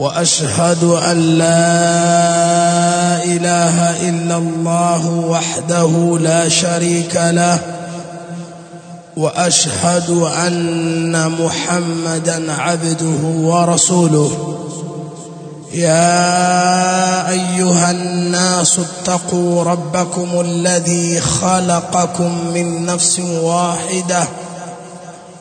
وأشهد أن لا إله إلا الله وحده لا شريك له وأشهد أن محمدا عبده ورسوله. يا أيها الناس اتقوا ربكم الذي خلقكم من نفس واحدة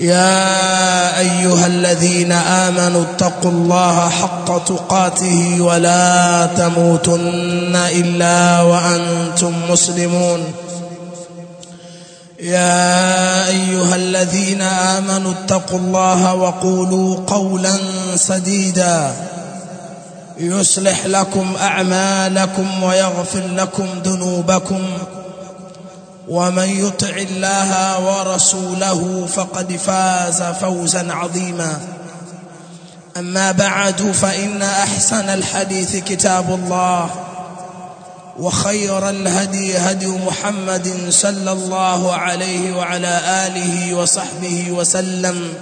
يا أيها الذين آمنوا اتقوا الله حق تقاته ولا تموتن إلا وأنتم مسلمون. يا أيها الذين آمنوا اتقوا الله وقولوا قولا سديدا. يصلح لكم أعمالكم ويغفر لكم ذنوبكم. ومن يطع الله ورسوله فقد فاز فوزا عظيما. أما بعد فإن أحسن الحديث كتاب الله وخير الهدي هدي محمد صلى الله عليه وعلى آله وصحبه وسلم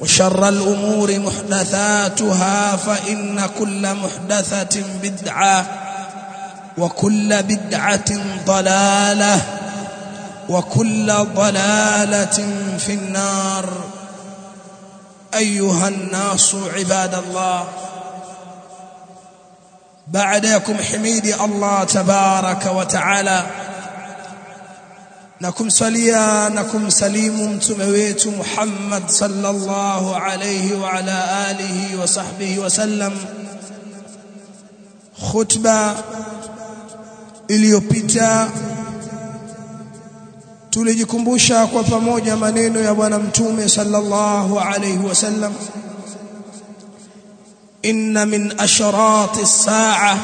وشر الأمور محدثاتها فإن كل محدثة بدعة وكل بدعة ضلالة وكل ضلالة في النار. أيها الناس عباد الله بعدكم حميد الله تبارك وتعالى. نكم سليا نكم سليم تمويت محمد صلى الله عليه وعلى آله وصحبه وسلم. خطبة iliyopita tulijikumbusha kwa pamoja maneno ya bwana mtume sallallahu alayhi wasallam inna min asharati as-sa'a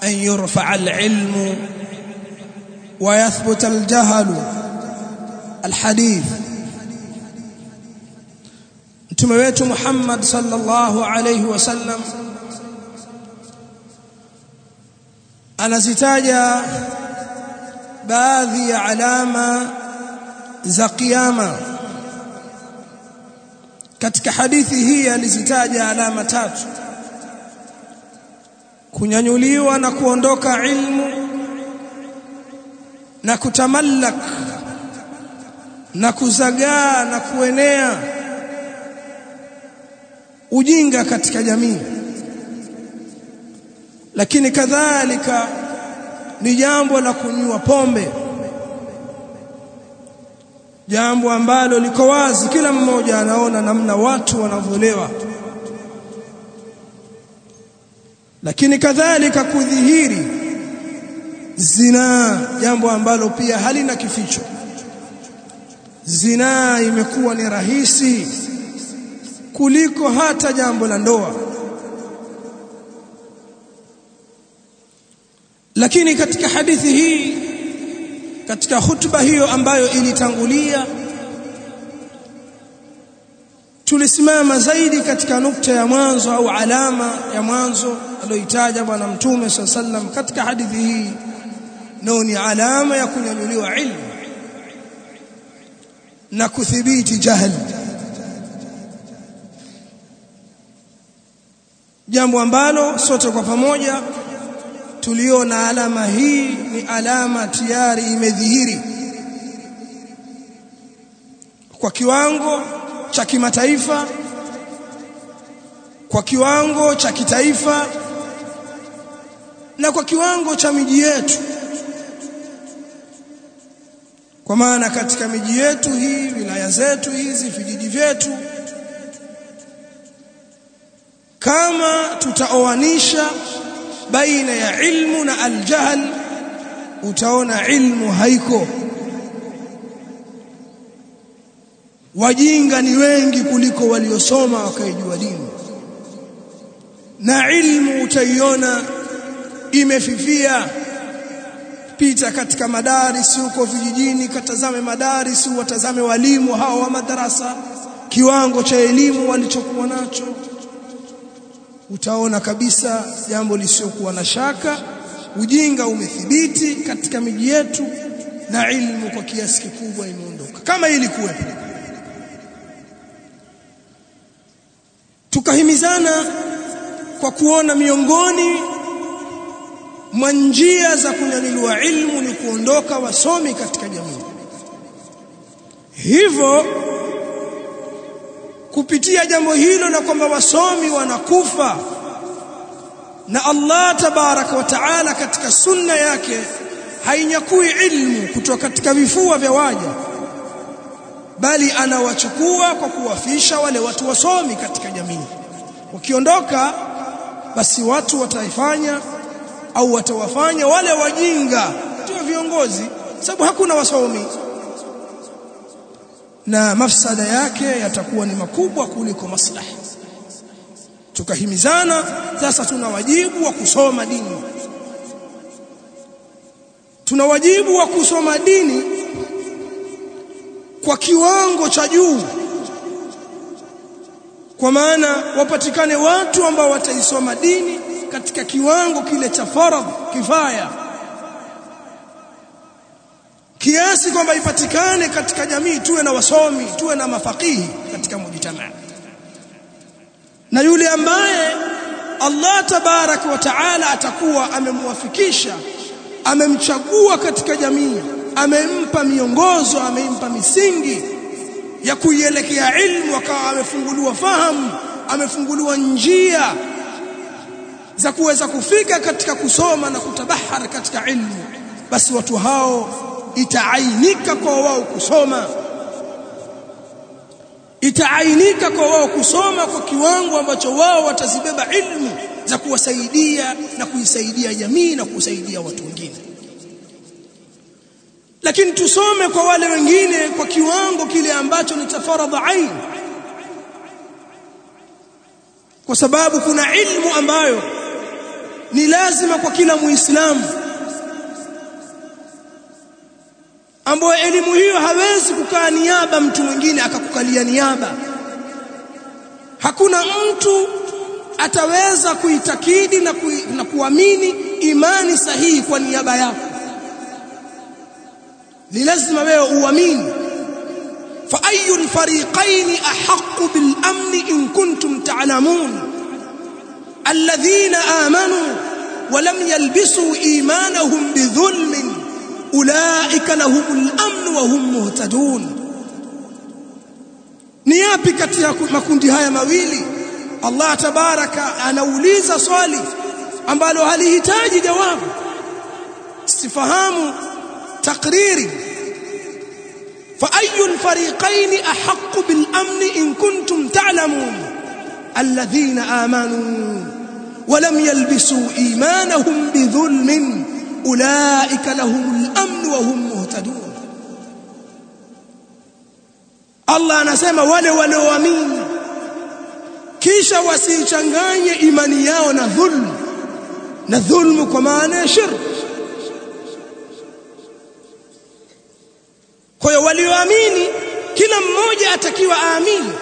an yurfa'a al-ilmu wa yathbuta al-jahlu al-hadith mtume wetu Muhammad sallallahu alayhi wasallam anazitaja baadhi ya alama za kiyama. Katika hadithi hii alizitaja alama tatu. Kunyanyuliwa na kuondoka ilmu na kutamallak na kuzagaa na kuenea. Ujinga katika jamii lakini kadhalika ni jambo la kunywa pombe. Jambo ambalo liko wazi kila mmoja anaona namna watu wanavolewa lakini kadhalika kudhihiri zinaa jambo ambalo pia halina kificho. Zinaa imekuwa ni rahisi kuliko hata jambo la ndoa lakini katika hadithi hii katika hutuba hiyo ambayo ilitangulia tulisimama zaidi katika nukta ya mwanzo au alama ya mwanzo aliyoitaja bwana mtume sallam katika hadithi hii nao ni alama ya kunyanyuliwa ilmu na kudhibiti jahili. Jambo ambalo sote kwa pamoja tuliona alama hii ni alama tayari imedhihiri. Kwa kiwango cha kimataifa kwa kiwango cha kitaifa na kwa kiwango cha miji yetu. Kwa maana katika miji yetu hii wilaya zetu hizi vijiji vyetu kama tutaoanisha baina ya ilmu na aljahl utaona ilmu haiko. Wajinga ni wengi kuliko waliosoma wakaijua dini. Na ilmu utaiona imefifia. Pita katika madaris huko vijijini katazame madaris watazame walimu hao wa madarasa. Kiwango cha elimu walichokuwa nacho utaona kabisa jambo lisiokuwa na shaka. Ujinga umethibiti katika miji yetu na ilmu kwa kiasi kikubwa imeondoka. Kama ili ilikuwepo tukahimizana kwa kuona miongoni mwa njia za kunyanyuliwa ilmu ni kuondoka wasomi katika jamii. Hivyo kupitia jambo hilo na kwamba wasomi wanakufa. Na Allah tabaraka wa taala katika sunna yake hainyakui ilmu kutoka katika vifua vya waja bali anawachukua kwa kuwafisha wale watu wasomi katika jamii. Wakiondoka basi watu wataifanya au watawafanya wale wajinga ndio viongozi sababu hakuna wasomi na mafsada yake yatakuwa ni makubwa kuliko maslahi. Tukahimizana sasa tuna wajibu wa kusoma dini. Tuna wajibu wa kusoma dini kwa kiwango cha juu. Kwa maana wapatikane watu ambao wataisoma dini katika kiwango kile cha faradh kifaya kiasi kwamba ipatikane katika jamii tuwe na wasomi tuwe na mafakihi katika mujtamaa. Na yule ambaye Allah tabarak wa taala atakuwa amemwafikisha amemchagua katika jamii amempa miongozo amempa misingi ya kuielekea ilmu akawa amefunguliwa fahamu amefunguliwa njia za kuweza kufika katika kusoma na kutabahar katika ilmu basi watu hao itaainika kwa wao kusoma. Itaainika kwa wao kusoma kwa kiwango ambacho wao watazibeba ilmu za kuwasaidia na kuisaidia jamii na kusaidia watu wengine. Lakini tusome kwa wale wengine kwa kiwango kile ambacho ni tafaradha ain. Kwa sababu kuna ilmu ambayo ni lazima kwa kila muislamu ambayo elimu hiyo hawezi kukaa niaba mtu mwingine akakukalia niaba. Hakuna mtu ataweza kuitakidi na, ku, na kuamini imani sahihi kwa niaba yako. Ni lazima wewe uamini. Fa ayu alfariqayn ahqqu bil in kuntum ta'lamun? Alladhina amanu wa lam yalbisu imanahum ulaika أولئك لهم الأمن وهم مهتدون. نيابك ما كنت هاي مويلي الله تبارك أنا وليزا صالي أم بالو هل تاجي جواب استفهام تقريري فأي الفريقين أحق بالأمن إن كنتم تعلمون الذين آمنوا ولم يلبسوا إيمانهم بظلم ulaika lahumul amn wa hum muhtadun. Allah anasema wale walioamini kisha wasichanganye imani yao na dhulmu na dhulmu kwa maana ya shirk. Kwa hiyo walioamini kila mmoja atakiwa aamini.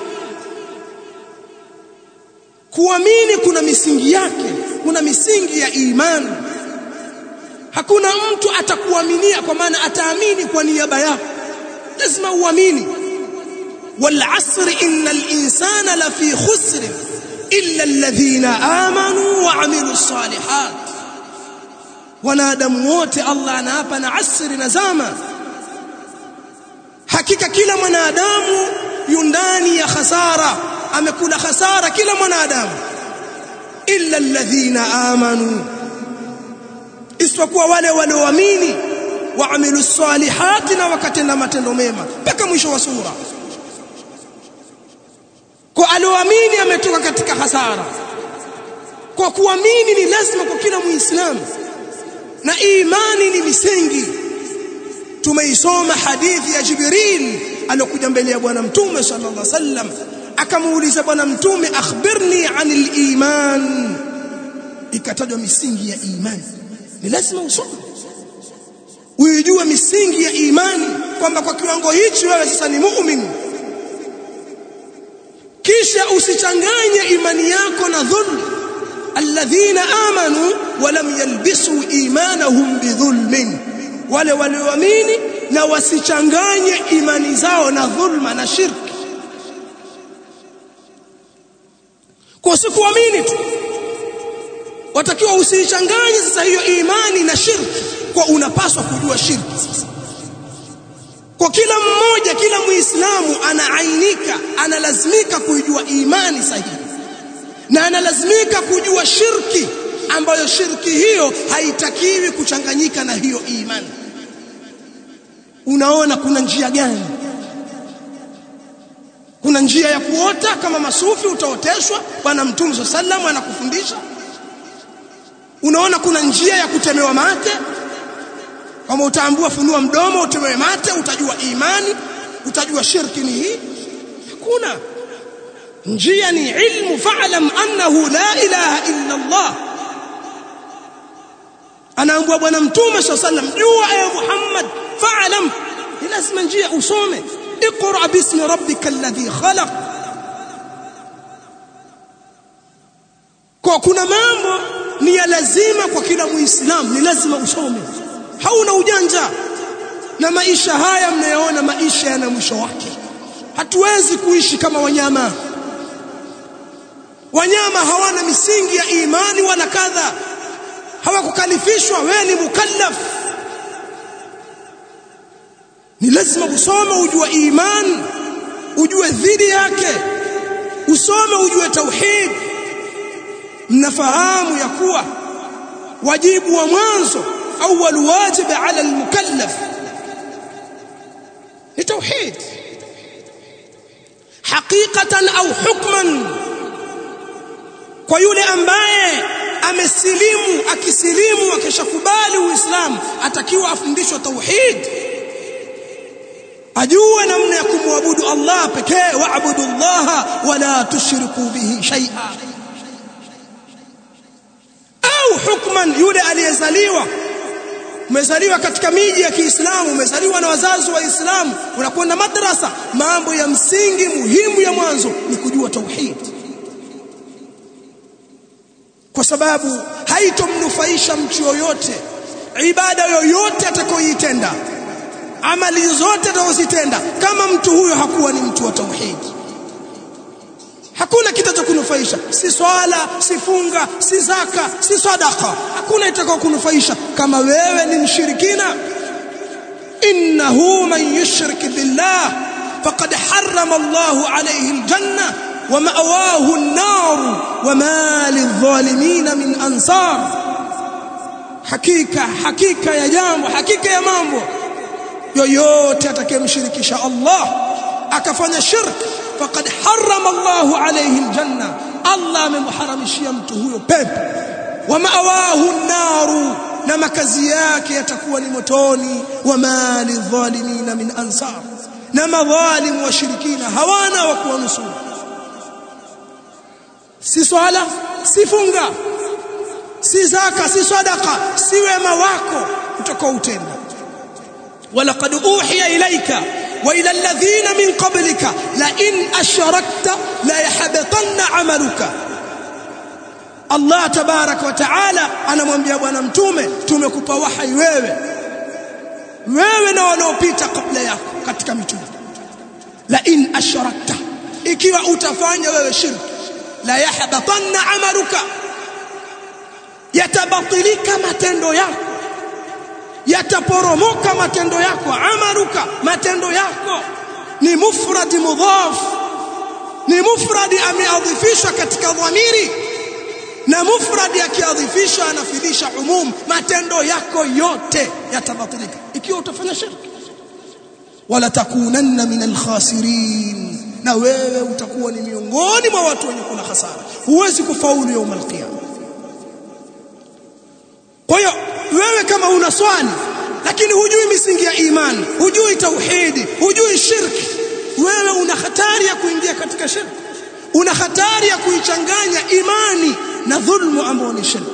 Kuamini kuna misingi yake kuna misingi ya imani. Hakuna mtu atakuaminia kwa maana ataamini kwa niaba yako lazima uamini والعصر إن الإنسان لفي خسر إلا الذين آمنوا وعملوا الصالحات wanadamu wote Allah anaapa na asri na zama hakika kila mwanadamu yundani ya khasara amekula khasara kila mwanadamu illa alladhina amanu isipokuwa wale walioamini waamilu salihati na wakatenda matendo mema mpaka mwisho wa sura. Kwa alioamini ametoka katika hasara. Kwa kuamini ni lazima kwa kila muislamu na imani ni misingi. Tumeisoma hadithi ya Jibril alokuja mbele ya bwana mtume sallallahu alaihi wasallam akamuuliza bwana mtume akhbirni anil iman? Ikatajwa misingi ya imani ni lazima usome. Uijue misingi ya imani kwamba kwa kiwango hichi wewe sasa ni muumini. Kisha usichanganye imani yako na dhulm. Alladhina amanu walam yalbisu imanahum bidhulmin. Wale walioamini na wasichanganye imani zao na dhulma na shirki. Kwa sikuamini tu watakiwa usichanganye sasa hiyo imani na shirki kwa unapaswa kujua shirki kwa kila mmoja kila muislamu anaainika analazimika kuijua imani sahihi. Na analazimika kujua shirki ambayo shirki hiyo haitakiwi kuchanganyika na hiyo imani. Unaona kuna njia gani? Kuna njia ya kuota? Kama masufi utaoteshwa bwana mtume sallallahu alaihi wasallam anakufundisha unaona kuna njia ya kutemewa mate kama utaambua funua mdomo utemewe mate utajua imani utajua shirki ni hii hakuna njia ni ilmu fa'lam annahu la ilaha illa Allah anaambua bwana mtume sallam jua ewe Muhammad fa'lam ni lazima njia usome اقرا باسم ربك الذي خلق kwa kuna mambo ni ya lazima kwa kila muislamu ni lazima usome. Hauna ujanja. Na maisha haya mnayoona maisha yana mwisho wake. Hatuwezi kuishi kama wanyama. Wanyama hawana misingi ya imani wala kadha. Hawakukalifishwa wewe ni mukallaf. Ni lazima usome ujue imani ujue dhidi yake. Usome ujue tauhid mnafahamu ya kuwa wajibu wa mwanzo awwal wajib ala almukallaf ni tauhid. Haqiqatan au hukman kwa yule ambaye amesilimu akisilimu akishakubali uislamu atakiwa afundishwe tauhid. Ajue namna ya kumwabudu Allah pekee waabudu Allah wala tushriku bihi shay'a hukman yule aliyezaliwa. Umezaliwa katika miji ya Kiislamu umezaliwa na wazazi waislamu unakwenda madrasa. Mambo ya msingi muhimu ya mwanzo ni kujua tauhid. Kwa sababu haitomnufaisha mtu yoyote. Ibada yoyote atakayoitenda amali zote atakazozitenda kama mtu huyo hakuwa ni mtu wa tauhid hakuna kitachokunufaisha si swala si funga si zaka si sadaka hakuna itakayokunufaisha kama wewe ni mshirikina innahu man yushrik billah faqad harrama Allahu alayhi aljanna wa ma'wahu an-nar wa ma lidh-dhalimin min ansar hakika hakika ya jambo hakika ya mambo yoyote atakayemshirikisha Allah akafanya shirk faqad harrama Allahu alayhi aljanna. Allah amemharamishia mtu huyo pepo. Wa ma'awahu naru na makazi yake yatakuwa ni motoni. Wa mali dhalimina min ansar na madhalim washirikina hawana wa kuwanusuru. Si swala si funga si zaka si sadaka si wema wako utakaoutenda. Walaqad uhiya ilaika وإلى الذين من قبلك لئن أشركت لا يحبطن عملك. الله تبارك وتعالى أنا مبيا بنام تومي تومي كوبا وحي ويوي ويوي نو نو بيتا قبل ياك كتك ميتوم لئن أشركت إكي وأتفاني ويوي شرك لا يحبطن عملك يتبطلك ما تندو ياك yataporomoka matendo yako amaluka matendo yako ni mufrad mudhaf ni mufradi ameadhifishwa katika dhamiri na mufradi akiadhifishwa anafidisha umum matendo yako yote yatabatilika ikiwa utafanya shirki wala takunanna min alkhasirin na wewe utakuwa ni miongoni mwa watu wenye kula hasara huwezi kufaulu يوم القيامه kwa hiyo wewe kama una swali lakini hujui misingi ya imani hujui tauhidi hujui shirki wewe una hatari ya kuingia katika shirki una hatari ya kuichanganya imani na dhulmu ambayo ni shirki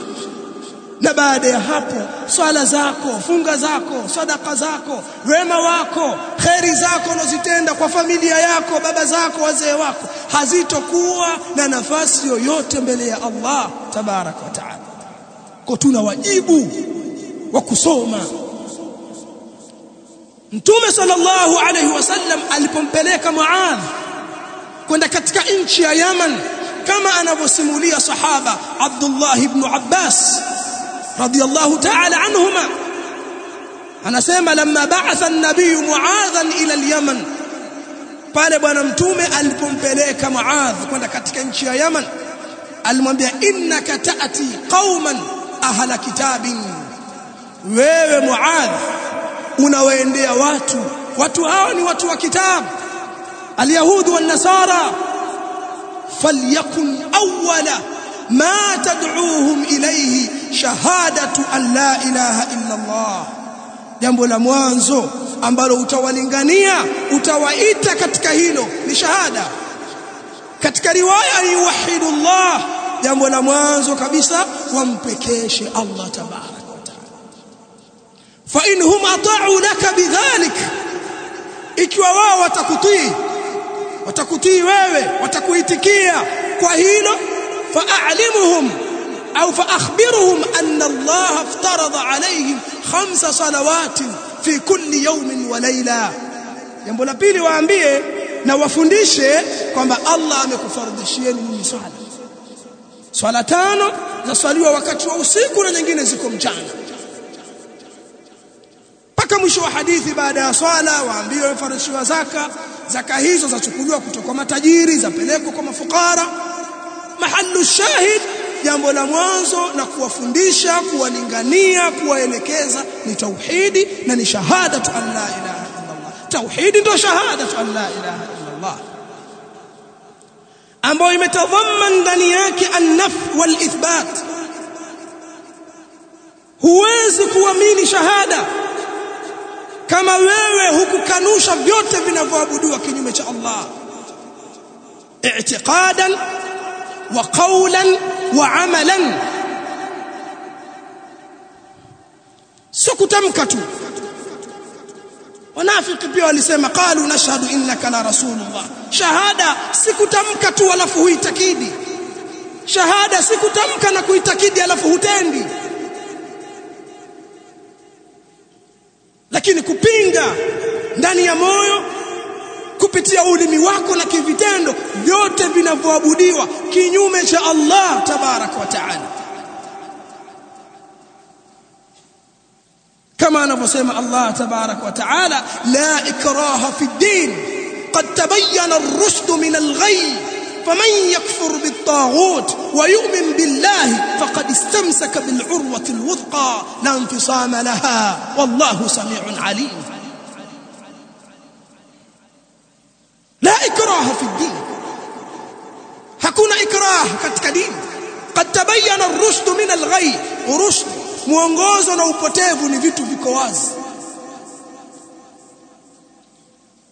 na baada ya hapo swala zako funga zako sadaka zako wema wako kheri zako unazitenda kwa familia yako baba zako wazee wako hazitokuwa na nafasi yoyote mbele ya Allah tabarak wa taala. Kwa tuna wajibu wa kusoma. Mtume sallallahu alayhi wasallam alipompeleka Muadh kwenda katika nchi ya Yaman kama anavyosimulia sahaba Abdullah ibn Abbas radiyallahu ta'ala anhuma anasema lamma ba'atha an-nabiy Muadhan ila al-Yaman pale bwana mtume alipompeleka Muadh kwenda katika nchi ya Yaman alimwambia innaka ta'ti qauman ahla kitabin wewe Muadh unawaendea watu. Watu hao ni watu wa kitabu alyahudi wan nasara falyakun awwala ma tad'uuhum ilayhi shahadatu an la ilaha illa Allah. Jambo la mwanzo ambalo utawalingania utawaita katika hilo ni shahada. Katika riwaya yuwahidu Allah. Jambo la mwanzo kabisa wampekeshe Allah tabarak fa inhum ata'u laka bidhalik. Ikiwa wao watakutii watakutii wewe watakuitikia kwa hilo fa'alimuhum au fa'akhbiruhum anna Allah aftarada alayhim khamsa salawatin fi kulli yawmin wa layla. Jambo la pili waambie na wafundishe kwamba Allah amekufardishieni nyinyi swala. Swala tano zaswaliwa wakati wa usiku na nyingine ziko mchana mpaka mwisho wa hadithi baada ya swala waambiwe wafarishiwa zaka. Zaka hizo zachukuliwa kutoka matajiri zapelekwa kwa mafukara. Mahallu shahid jambo la mwanzo na kuwafundisha kuwalingania kuwaelekeza ni tauhidi na ni shahadatu an la ilaha illa Allah tauhidi ndio shahadatu an la ilaha illa Allah ambayo imetadhaman ndani yake an-naf wal ithbat huwezi kuamini shahada kama wewe hukukanusha vyote vinavyoabudiwa kinyume cha Allah. I'tiqadan wa qawlan wa amalan. Sio kutamka tu. Wanafiki pia walisema qalu nashhadu innaka la rasulullah. Shahada sikutamka tu alafu huitakidi. Shahada si kutamka na kuitakidi alafu hutendi lakini kupinga ndani ya moyo kupitia ulimi wako na kivitendo vyote vinavyoabudiwa kinyume cha Allah tabarak wa taala. Kama anavyosema Allah tabarak wa taala la ikraha fi din qad tabayyana ar-rushd min al-ghayy فمن يكفر بالطاغوت ويؤمن بالله فقد استمسك بالعروة الوثقى لا انفصام لها والله سميع عليم. لا إكراه في الدين. حكون إكراه كالتكديم قد تبين الرشد من الغي. ورشد موانغوز ونوبتيب في كواز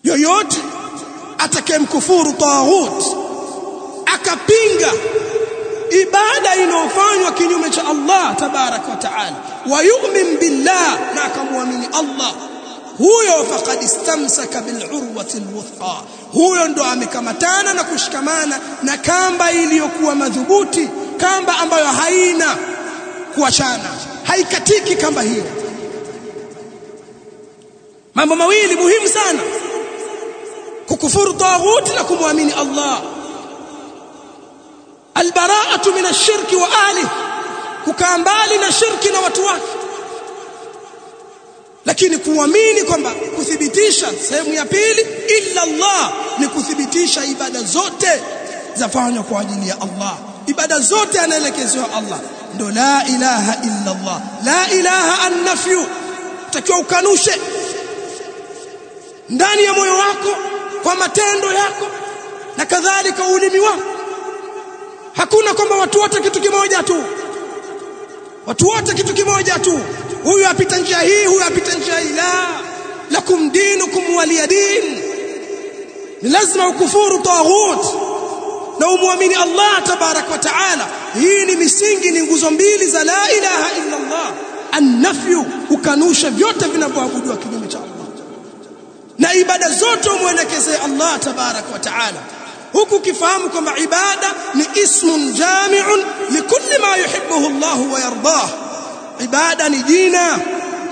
يو يوت أتكيم كفور طاغوت akapinga ibada inayofanywa kinyume cha Allah tabarak wa taala. Wa yu'min billah na akamwamini Allah. Huyo faqad istamsaka bil urwati alwuthqa huyo ndo amekamatana na kushikamana na kamba iliyokuwa madhubuti kamba ambayo haina kuachana haikatiki kamba hiyo mambo mawili muhimu sana. Kukufuru taghuti na kumwamini Allah albara'atu min ash-shirki wa ahlih kukaa mbali na shirki na watu wake. Lakini kuamini kwamba kuthibitisha sehemu ya pili illa Allah ni kuthibitisha ibada zote zafanywa kwa ajili ya Allah. Ibada zote anaelekezewa Allah. Ndo la ilaha illa Allah. La ilaha annafyu, takiwa utakiwa ukanushe ndani ya moyo wako kwa matendo yako na kadhalika ulimi wako hakuna kwamba watu wote kitu kimoja tu. Watu wote kitu kimoja tu. Huyu apita njia hii huyu apita njia hii. La lakum dinukum waliyadin ni lazima ukufuru taghut na umwamini Allah tabarak wa taala. Hii ni misingi ni nguzo mbili za la ilaha illa Allah. Annafyu ukanusha vyote vinavyoabudiwa kinyume cha Allah. Na ibada zote umwelekezee Allah tabarak wa taala huku ukifahamu kwamba ibada ni ismun jami'un likulli ma yuhibbuhu Allah wa yardah. Ibada ni jina.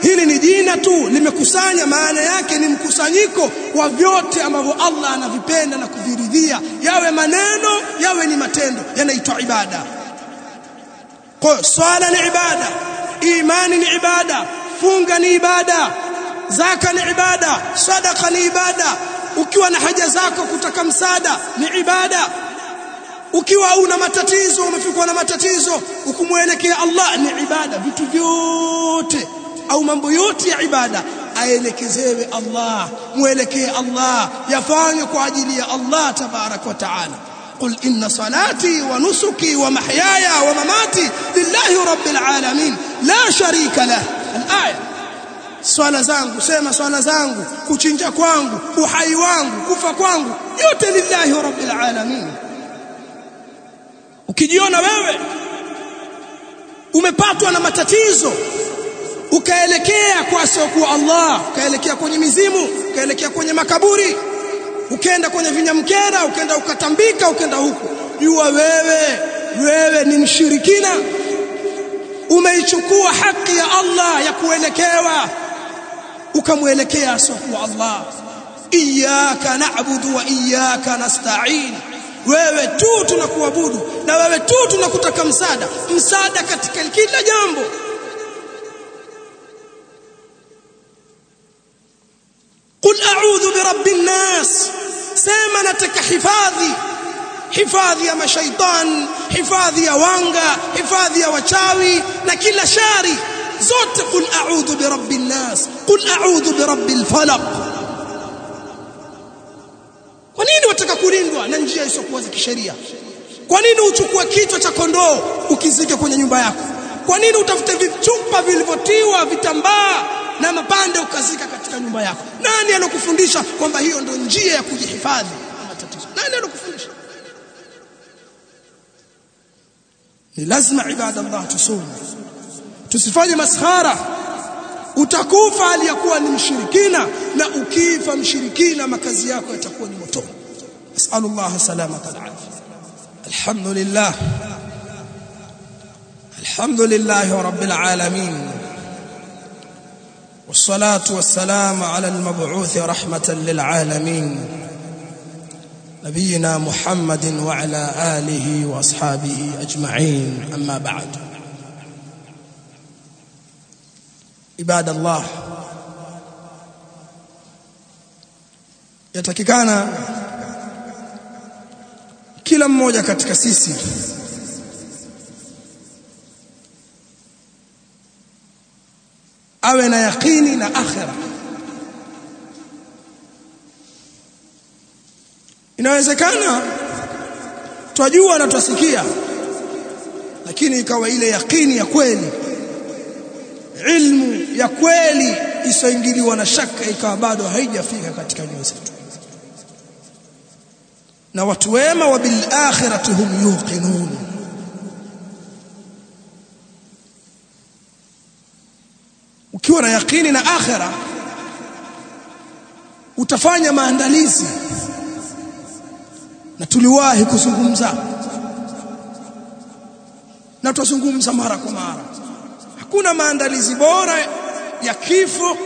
Hili ni jina tu limekusanya maana yake ni mkusanyiko wa vyote ambavyo Allah anavipenda na kuviridhia. Yawe maneno yawe ni matendo yanaitwa ibada. Kwa swala ni ibada imani ni ibada funga ni ibada zaka ni ibada sadaqa ni ibada ukiwa na haja zako kutaka msaada ni ibada ukiwa una matatizo umefikwa na matatizo ukumwelekea Allah ni ibada vitu vyote au mambo yote ya ibada aelekezewe Allah muelekee Allah yafanywe kwa ajili ya Allah tabarak wa taala قل إن صلاتي ونسكي ومحياي ومماتي لله رب العالمين لا شريك له الآية swala zangu sema swala zangu. Kuchinja kwangu uhai wangu kufa kwangu yote lillahi rabbil alamin. Ukijiona wewe umepatwa na matatizo ukaelekea kwa kwa Allah ukaelekea kwenye mizimu ukaelekea kwenye makaburi ukaenda kwenye vinyamkera ukaenda ukatambika ukaenda huko jua wewe wewe ni mshirikina. Umeichukua haki ya Allah ya kuelekewa ukamwelekea asiyokuwa Allah. Iyyaka na'budu wa iyyaka nasta'in. Wewe tu tunakuabudu na wewe tu tunakutaka msaada. Msaada katika kila jambo. Qul a'udhu birabbin nas. Sema nataka hifadhi. Hifadhi ya mashaitan hifadhi ya wanga hifadhi ya wachawi na kila shari zote qul a'udhu birabbin nas qul a'udhu birabbil falaq. Kwa nini wataka kulindwa na njia isiyokuwa za kisheria? Kwa nini uchukue kichwa cha kondoo ukizike kwenye nyumba yako? Kwa nini utafute vichupa vilivyotiwa vitambaa na mapande ukazika katika nyumba yako? Nani alokufundisha kwamba hiyo ndio njia ya kujihifadhi? Matatizo. Nani alokufundisha? Ni lazima ibada Allah tusome tusifanye maskhara utakufa aliyakuwa ni mshirikina na ukifa mshirikina makazi yako yatakuwa ni moto asallallahu salamata alafia alhamdulillah alhamdulillah rabbil alamin والصلاه والسلام على المبعوث رحمه للعالمين نبينا محمد وعلى اله واصحابه اجمعين اما بعد ibada Allah yatakikana kila mmoja katika sisi awe na yaqini na akhira. Inawezekana twajua na twasikia lakini ikawa ile yaqini ya kweli ilmu ya kweli isoingiliwa na shaka ikawa bado haijafika katika nyoyo zetu. Na watu wema wa bil akhirati hum yuqinun. Ukiwa na yakini na akhira utafanya maandalizi. Na tuliwahi kuzungumza. Na tutazungumza mara kwa mara hakuna maandalizi bora ya kifo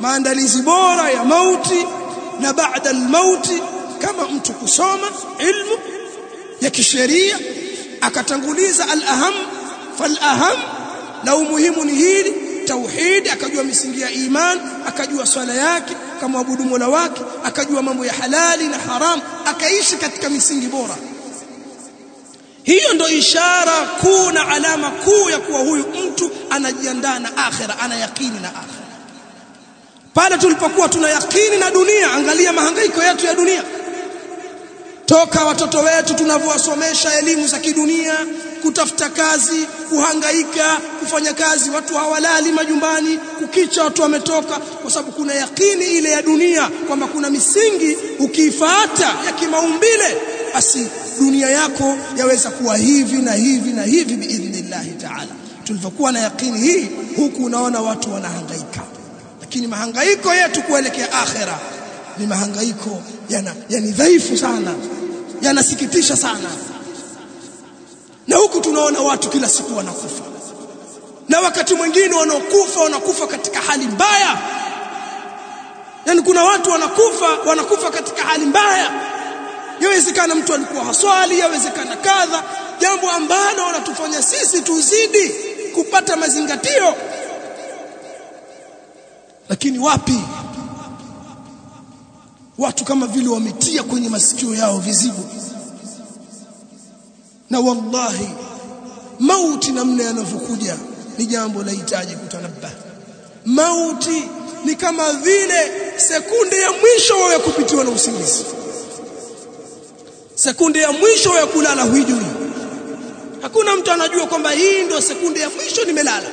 maandalizi bora ya mauti na baada al-mauti kama mtu kusoma ilmu ya kisheria akatanguliza alaham falaham na umuhimu ni hili tauhid akajua misingi ya iman akajua swala yake akamwabudu Mola wake akajua mambo ya halali na haram akaishi katika misingi bora hiyo ndo ishara kuu na alama kuu ya kuwa huyu mtu anajiandaa na akhira ana yakini na akhira pale tulipokuwa tuna yakini na dunia angalia mahangaiko yetu ya dunia. Toka watoto wetu tunavyowasomesha elimu za kidunia kutafuta kazi kuhangaika kufanya kazi watu hawalali majumbani kukicha watu wametoka kwa sababu kuna yakini ile ya dunia kwamba kuna misingi ukiifuata ya kimaumbile basi dunia yako yaweza kuwa hivi na hivi na hivi biidhnillahi taala. Tulivyokuwa na yakini hii huku unaona watu wanahangaika. Lakini mahangaiko yetu kuelekea akhera ni mahangaiko yana yani dhaifu sana yanasikitisha sana. Na huku tunaona watu kila siku wanakufa. Na wakati mwingine wanaokufa wanakufa katika hali mbaya. Yani kuna watu wanakufa wanakufa katika hali mbaya yawezekana mtu alikuwa haswali yawezekana kadha. Jambo ambalo wanatufanya sisi tuzidi kupata mazingatio. Lakini wapi? Watu kama vile wametia kwenye masikio yao vizibu na wallahi mauti namna yanavyokuja ni jambo lahitaji kutanabba mauti ni kama vile sekunde ya mwisho wewe kupitiwa na usingizi sekunde ya mwisho ya kulala huijui. Hakuna mtu anajua kwamba hii ndio sekunde ya mwisho nimelala.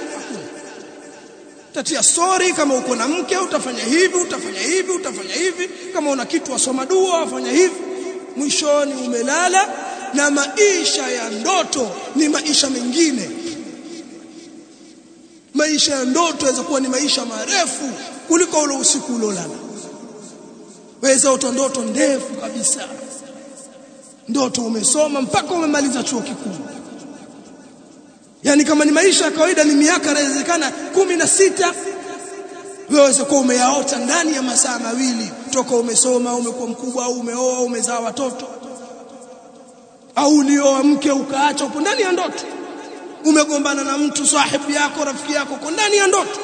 Tatia sori kama uko na mke utafanya hivi utafanya hivi utafanya hivi. Kama una kitu wasoma dua wafanya hivi. Mwishoni umelala na maisha ya ndoto ni maisha mengine. Maisha ya ndoto yaweza kuwa ni maisha marefu kuliko ule usiku ulolala waweza uto ndoto ndefu kabisa ndoto umesoma mpaka umemaliza chuo kikuu. Yani kama ni maisha ya kawaida ni miaka inawezekana kumi na sita. Wewe kuwa umeyaota ndani ya masaa mawili toka umesoma umekuwa mkubwa au umeoa umezaa watoto. Au ulioa mke ukaacha upo ndani ya ndoto. Umegombana na mtu sahibu yako rafiki yako uko ndani ya ndoto.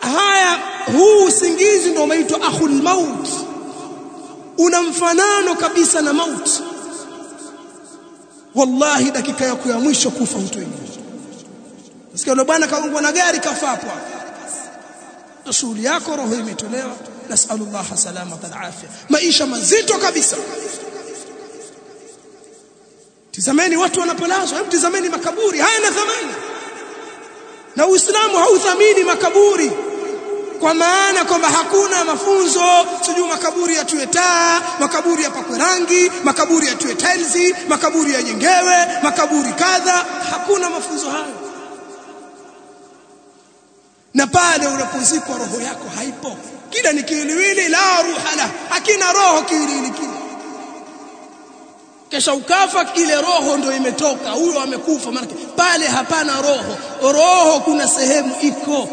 Haya huu usingizi ndio umeitwa akhul maut una mfanano kabisa na mauti. Wallahi dakika yako ya mwisho kufa utoi Sikia yule bwana kaungwa na gari kafa hapo shughuli yako roho imetolewa. Nasallallahu salamata alafia maisha mazito kabisa. Tizameni watu wanapolazwa. Hebu tizameni makaburi. Haya na thamani. Na uislamu hauthamini makaburi kwa maana kwamba hakuna mafunzo. Sijui makaburi ya taa makaburi yapakwe rangi makaburi yatue tiles makaburi yajengewe makaburi kadha. Hakuna mafunzo hayo. Na pale unapozikwa roho yako haipo. Kila ni kiwiliwili la ruha la. Hakina roho kiwiliwili. Kile kisha ukafa ile roho ndio imetoka. Huyo amekufa maana pale hapana roho. Roho kuna sehemu iko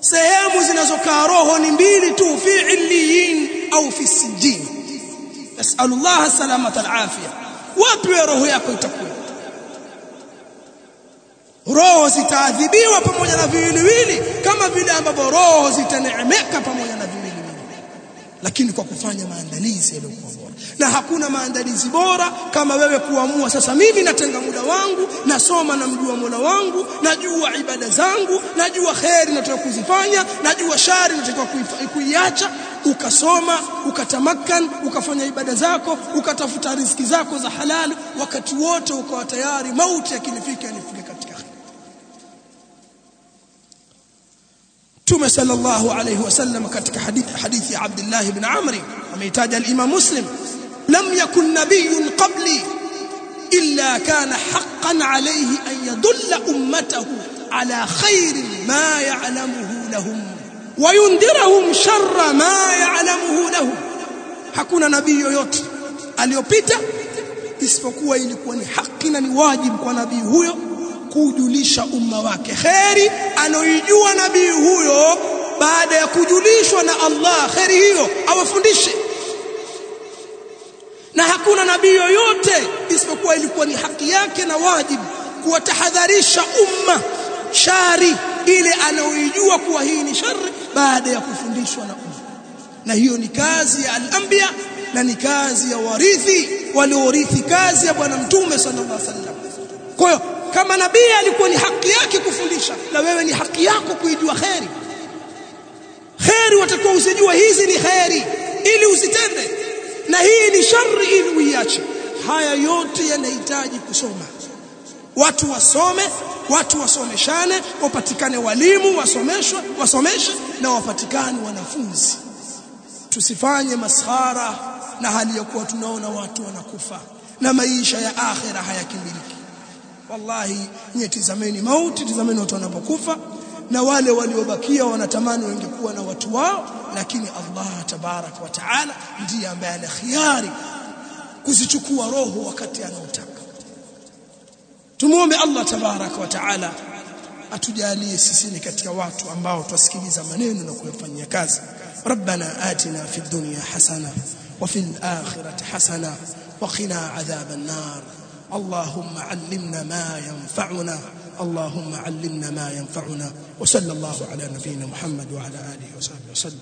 sehemu zinazokaa roho ni mbili tu fi illiyin au fi sijin nasalullah salamata alafia. Wapi roho yako itakuwa? Roho zitaadhibiwa pamoja na viwiliwili kama vile ambavyo roho zitaneemeka pamoja na viwiliwili lakini kwa kufanya maandalizi yaliyokuwa bora. Na hakuna maandalizi bora kama wewe kuamua sasa mimi natenga muda wangu nasoma na mjua Mola wangu najua ibada zangu najua kheri natakiwa kuzifanya najua shari natakiwa kuiacha ukasoma ukatamakan ukafanya ibada zako ukatafuta riziki zako za halali wakati wote ukawa tayari mauti yakinifika yanifike Mtume sallallahu alayhi wasallam katika hadithi hadithi ya Abdullah ibn Amr ameitaja al-Imam Muslim lam yakun nabiyyun qabli illa kana haqqan alayhi an yadulla ummatahu ala khairin ma ya'lamuhu lahum wa yundhirahum sharra ma ya'lamuhu lahum hakuna nabii yoyote aliyopita isipokuwa ilikuwa ni haki na ni wajibu kwa nabii huyo kujulisha umma wake. Kheri anoijua nabii huyo baada ya kujulishwa na Allah. Kheri hiyo awafundishe. Na hakuna nabii yoyote isipokuwa ilikuwa ni haki yake na wajibu kuwatahadharisha umma shari ile anaoijua kuwa hii ni shari baada ya kufundishwa na umma. Na hiyo ni kazi ya al-anbiya na ni kazi ya warithi waliorithi kazi ya bwana mtume sallallahu alaihi wasallam. Kwa hiyo kama nabii alikuwa ni haki yake kufundisha na wewe ni haki yako kuijua kheri. Kheri watakuwa usijua hizi ni kheri ili usitende na hii ni shari ili uiache. Haya yote yanahitaji kusoma. Watu wasome watu wasomeshane wapatikane walimu wasomeshwe wasomeshe na wapatikane wanafunzi. Tusifanye maskhara na hali ya kuwa tunaona watu wanakufa na maisha ya akhira hayakimbiliki wallahi nyie tizameni mauti tizameni watu wanapokufa na wale waliobakia wanatamani wangekuwa na watu wao lakini Allah tabarak wa taala ndiye ambaye ana khiari kuzichukua roho wakati anaotaka tumuombe Allah tabarak wa taala atujalie sisi ni katika watu ambao twasikiliza maneno na kuyafanyia kazi ربنا آتنا في الدنيا حسنة وفي الآخرة حسنة وقنا عذاب النار اللهم علمنا ما ينفعنا اللهم علمنا ما ينفعنا وصلى الله على نبينا محمد وعلى آله وصحبه وسلم.